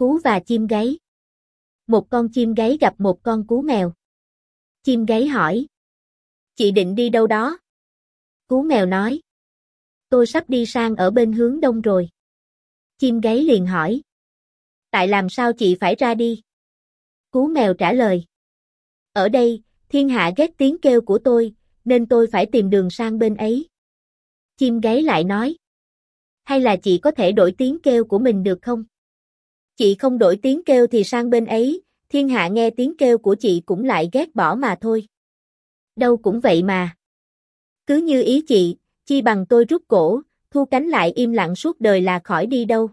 Cú và chim gáy. Một con chim gáy gặp một con cú mèo. Chim gáy hỏi. Chị định đi đâu đó? Cú mèo nói. Tôi sắp đi sang ở bên hướng đông rồi. Chim gáy liền hỏi. Tại làm sao chị phải ra đi? Cú mèo trả lời. Ở đây, thiên hạ ghét tiếng kêu của tôi, nên tôi phải tìm đường sang bên ấy. Chim gáy lại nói. Hay là chị có thể đổi tiếng kêu của mình được không? Chị không đổi tiếng kêu thì sang bên ấy, thiên hạ nghe tiếng kêu của chị cũng lại ghét bỏ mà thôi. Đâu cũng vậy mà. Cứ như ý chị, chi bằng tôi rút cổ, thu cánh lại im lặng suốt đời là khỏi đi đâu.